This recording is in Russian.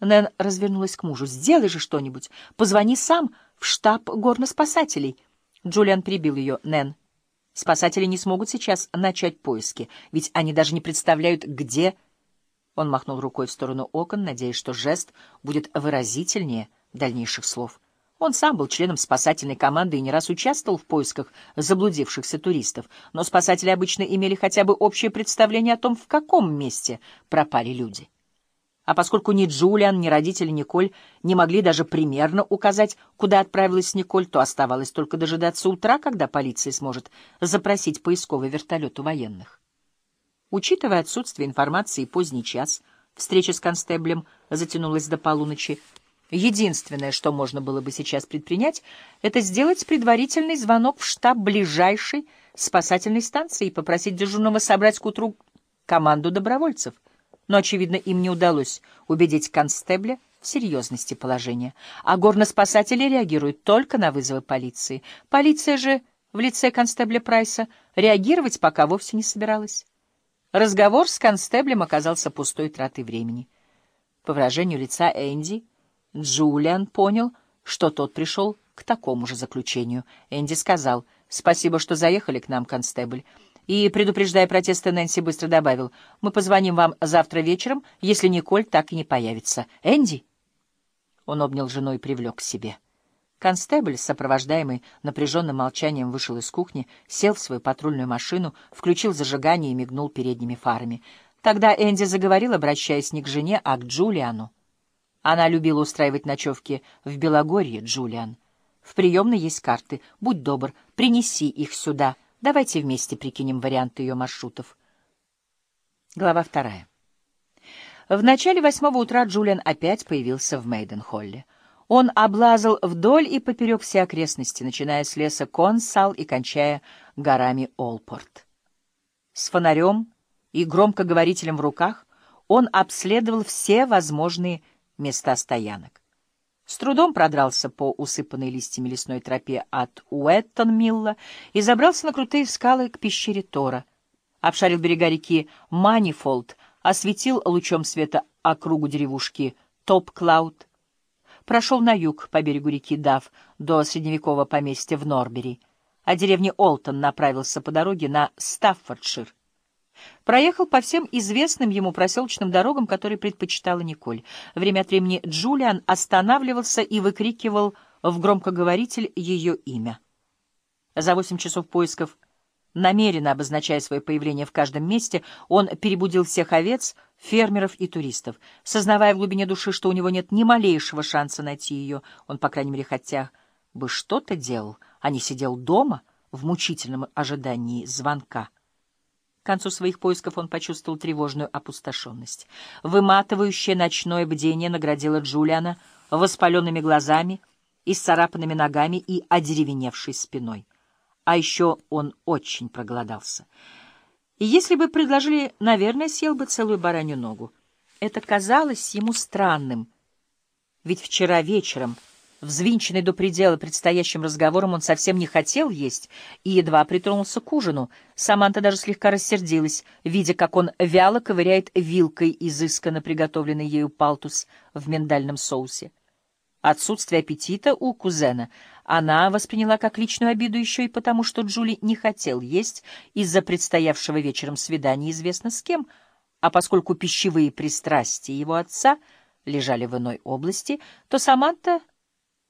Нэн развернулась к мужу. «Сделай же что-нибудь. Позвони сам в штаб горноспасателей». Джулиан прибил ее. «Нэн, спасатели не смогут сейчас начать поиски, ведь они даже не представляют, где...» Он махнул рукой в сторону окон, надеясь, что жест будет выразительнее дальнейших слов. Он сам был членом спасательной команды и не раз участвовал в поисках заблудившихся туристов, но спасатели обычно имели хотя бы общее представление о том, в каком месте пропали люди. А поскольку ни Джулиан, ни родители Николь не могли даже примерно указать, куда отправилась Николь, то оставалось только дожидаться утра, когда полиция сможет запросить поисковый вертолет у военных. Учитывая отсутствие информации и поздний час, встреча с констеблем затянулась до полуночи, Единственное, что можно было бы сейчас предпринять, это сделать предварительный звонок в штаб ближайшей спасательной станции и попросить дежурного собрать к утру команду добровольцев но, очевидно, им не удалось убедить констебля в серьезности положения. А горноспасатели реагируют только на вызовы полиции. Полиция же в лице констебля Прайса реагировать пока вовсе не собиралась. Разговор с констеблем оказался пустой тратой времени. По выражению лица Энди, Джулиан понял, что тот пришел к такому же заключению. Энди сказал, «Спасибо, что заехали к нам, констебль». И, предупреждая протесты, Нэнси быстро добавил, «Мы позвоним вам завтра вечером, если Николь так и не появится. Энди?» Он обнял жену и привлек к себе. Констебль, сопровождаемый напряженным молчанием, вышел из кухни, сел в свою патрульную машину, включил зажигание и мигнул передними фарами. Тогда Энди заговорил, обращаясь не к жене, а к Джулиану. Она любила устраивать ночевки в Белогорье, Джулиан. В приемной есть карты. Будь добр, принеси их сюда — Давайте вместе прикинем варианты ее маршрутов. Глава вторая. В начале восьмого утра Джулиан опять появился в Мейденхолле. Он облазал вдоль и поперек все окрестности, начиная с леса Консал и кончая горами Олпорт. С фонарем и громкоговорителем в руках он обследовал все возможные места стоянок. С трудом продрался по усыпанной листьями лесной тропе от Уэттон-Милла и забрался на крутые скалы к пещере Тора. Обшарил берега реки Манифолд, осветил лучом света округу деревушки Топ-Клауд. Прошел на юг по берегу реки Дав до средневекового поместья в Норбери, а деревни Олтон направился по дороге на Стаффордшир. Проехал по всем известным ему проселочным дорогам, которые предпочитала Николь. Время от времени Джулиан останавливался и выкрикивал в громкоговоритель ее имя. За восемь часов поисков, намеренно обозначая свое появление в каждом месте, он перебудил всех овец, фермеров и туристов. Сознавая в глубине души, что у него нет ни малейшего шанса найти ее, он, по крайней мере, хотя бы что-то делал, а не сидел дома в мучительном ожидании звонка. К концу своих поисков он почувствовал тревожную опустошенность. Выматывающее ночное бдение наградило Джулиана воспаленными глазами, исцарапанными ногами и одеревеневшей спиной. А еще он очень проголодался. И если бы предложили, наверное, съел бы целую баранью ногу. Это казалось ему странным, ведь вчера вечером... Взвинченный до предела предстоящим разговором, он совсем не хотел есть и едва притронулся к ужину. Саманта даже слегка рассердилась, видя, как он вяло ковыряет вилкой изысканно приготовленный ею палтус в миндальном соусе. Отсутствие аппетита у кузена она восприняла как личную обиду еще и потому, что Джули не хотел есть из-за предстоявшего вечером свидания известно с кем, а поскольку пищевые пристрастия его отца лежали в иной области, то Саманта —